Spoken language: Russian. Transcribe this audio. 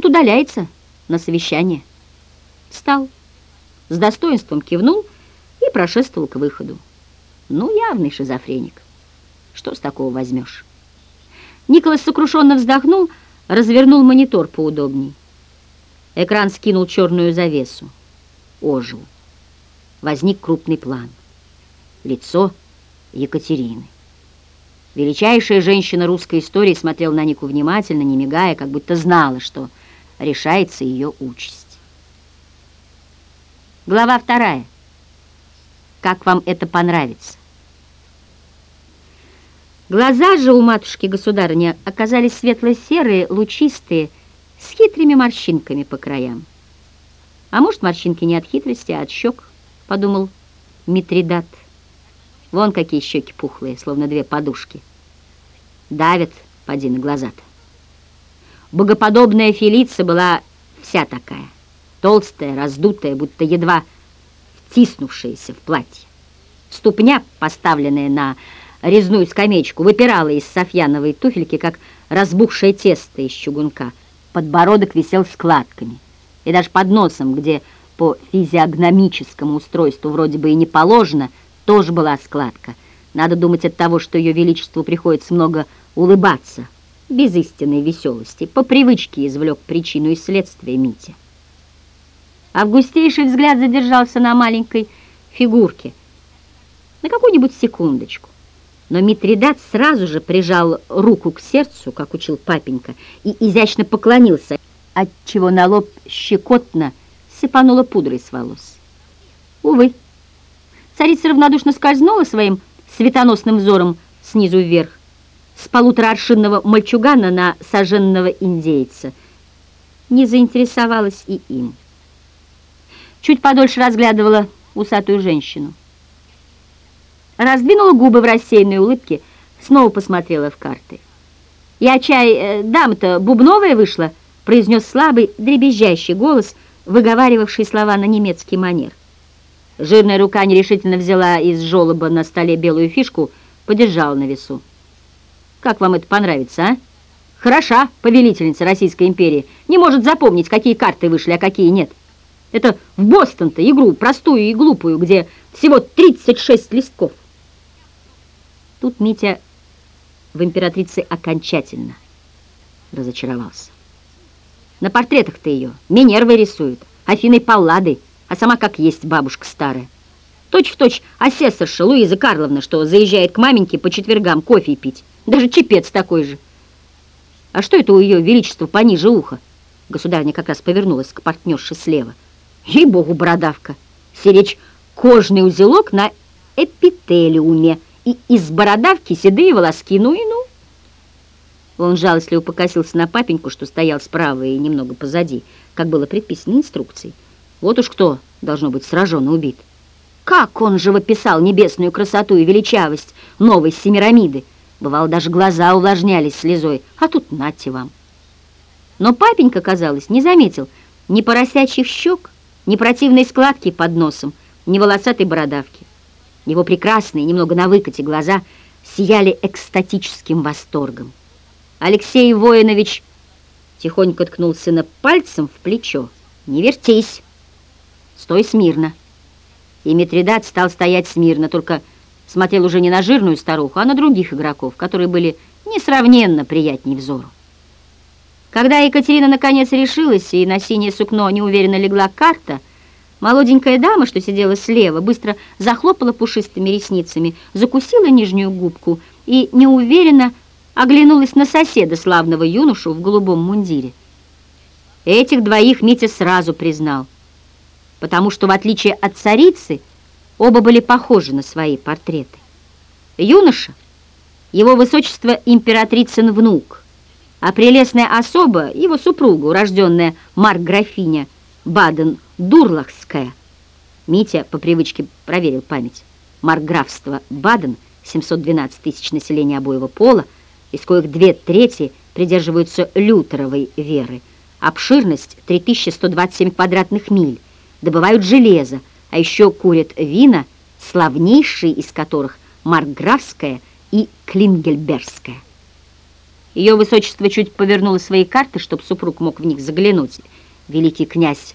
тут удаляется на совещание. Встал, с достоинством кивнул и прошествовал к выходу. Ну, явный шизофреник. Что с такого возьмешь? Николас сокрушенно вздохнул, развернул монитор поудобней. Экран скинул черную завесу. Ожил. Возник крупный план. Лицо Екатерины. Величайшая женщина русской истории смотрела на Нику внимательно, не мигая, как будто знала, что решается ее участь. Глава вторая. Как вам это понравится? Глаза же у матушки-государыни оказались светло-серые, лучистые, с хитрыми морщинками по краям. А может, морщинки не от хитрости, а от щек, подумал Митридат. Вон какие щеки пухлые, словно две подушки. Давят, поди на глаза-то. Богоподобная Фелица была вся такая, толстая, раздутая, будто едва втиснувшаяся в платье. Ступня, поставленная на резную скамеечку, выпирала из софьяновой туфельки, как разбухшее тесто из чугунка. Подбородок висел складками. И даже под носом, где по физиогномическому устройству вроде бы и не положено, тоже была складка. Надо думать от того, что ее величеству приходится много улыбаться, без истинной веселости. По привычке извлек причину и следствие Митя. Августейший взгляд задержался на маленькой фигурке. На какую-нибудь секундочку. Но Митридат сразу же прижал руку к сердцу, как учил папенька, и изящно поклонился, отчего на лоб щекотно сыпанула пудрой с волос. Увы, царица равнодушно скользнула своим светоносным взором снизу вверх, с полуторааршинного мальчугана на сожженного индейца. Не заинтересовалась и им. Чуть подольше разглядывала усатую женщину. Раздвинула губы в рассеянной улыбке, снова посмотрела в карты. «Я чай, э, дама-то бубновая вышла», произнес слабый, дребезжащий голос, выговаривавший слова на немецкий манер. Жирная рука нерешительно взяла из жолоба на столе белую фишку, подержала на весу. «Как вам это понравится, а?» «Хороша, повелительница Российской империи. Не может запомнить, какие карты вышли, а какие нет. Это в Бостон-то игру, простую и глупую, где всего 36 листков». Тут Митя в императрице окончательно разочаровался. На портретах-то ее Минервой рисуют, Афиной Палладой, а сама как есть бабушка старая. Точь-в-точь асессорша Луиза Карловна, что заезжает к маменьке по четвергам кофе пить. Даже чепец такой же. А что это у ее величества пониже уха? Государня как раз повернулась к партнерше слева. Ей-богу, бородавка! Серечь кожный узелок на эпителиуме – и из бородавки седые волоски, ну и ну. Он жалостливо покосился на папеньку, что стоял справа и немного позади, как было предписано инструкцией. Вот уж кто должно быть сражен и убит. Как он живописал небесную красоту и величавость новой Семирамиды! Бывало, даже глаза увлажнялись слезой, а тут нате вам. Но папенька, казалось, не заметил ни поросячьих щек, ни противной складки под носом, ни волосатой бородавки. Его прекрасные, немного на выкате глаза сияли экстатическим восторгом. Алексей Воинович тихонько ткнул сына пальцем в плечо. «Не вертись! Стой смирно!» И Митридат стал стоять смирно, только смотрел уже не на жирную старуху, а на других игроков, которые были несравненно приятней взору. Когда Екатерина наконец решилась, и на синее сукно неуверенно легла карта — Молоденькая дама, что сидела слева, быстро захлопала пушистыми ресницами, закусила нижнюю губку и неуверенно оглянулась на соседа, славного юношу в голубом мундире. Этих двоих Митя сразу признал, потому что, в отличие от царицы, оба были похожи на свои портреты. Юноша, его высочество императрицын внук, а прелестная особа, его супруга, урожденная Марк-графиня Баден Дурлахская. Митя по привычке проверил память. Маркграфство Баден, 712 тысяч населения обоего пола, из коих две трети придерживаются лютеровой веры. Обширность 3127 квадратных миль. Добывают железо, а еще курят вина, славнейшие из которых Маркграфская и Клингельбергская. Ее высочество чуть повернуло свои карты, чтобы супруг мог в них заглянуть. Великий князь